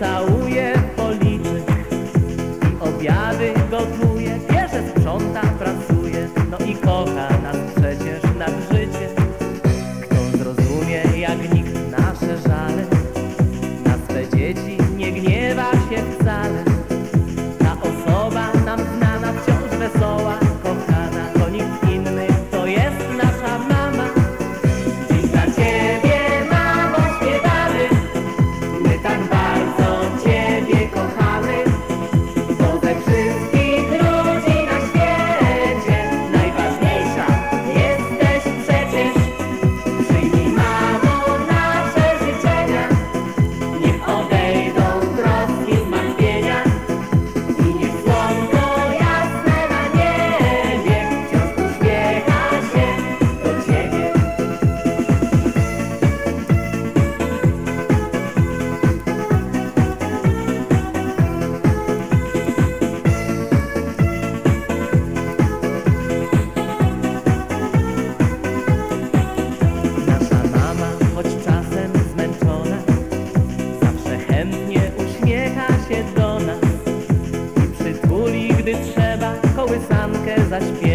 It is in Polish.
całuje w policzy i obiady gotuje, bierze, sprząta, pracuje, no i kocha nas. gdy trzeba kołysankę zaśpiewać.